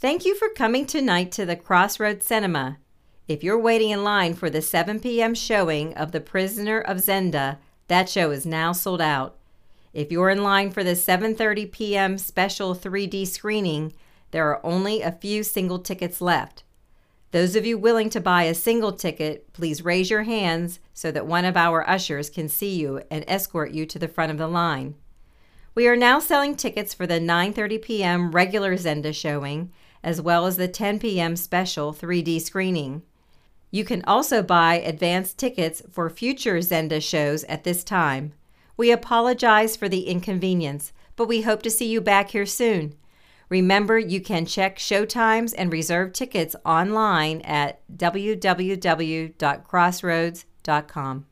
Thank you for coming tonight to the Crossroads Cinema. If you're waiting in line for the 7 p.m. showing of The Prisoner of Zenda, that show is now sold out. If you're in line for the 7:30 p.m. special 3D screening, there are only a few single tickets left. Those of you willing to buy a single ticket, please raise your hands so that one of our ushers can see you and escort you to the front of the line. We are now selling tickets for the 9:30 p.m. regular Zenda showing as well as the 10 p.m. special 3D screening. You can also buy advance tickets for future Zenda shows at this time. We apologize for the inconvenience, but we hope to see you back here soon. Remember, you can check showtimes and reserve tickets online at www.crossroads.com.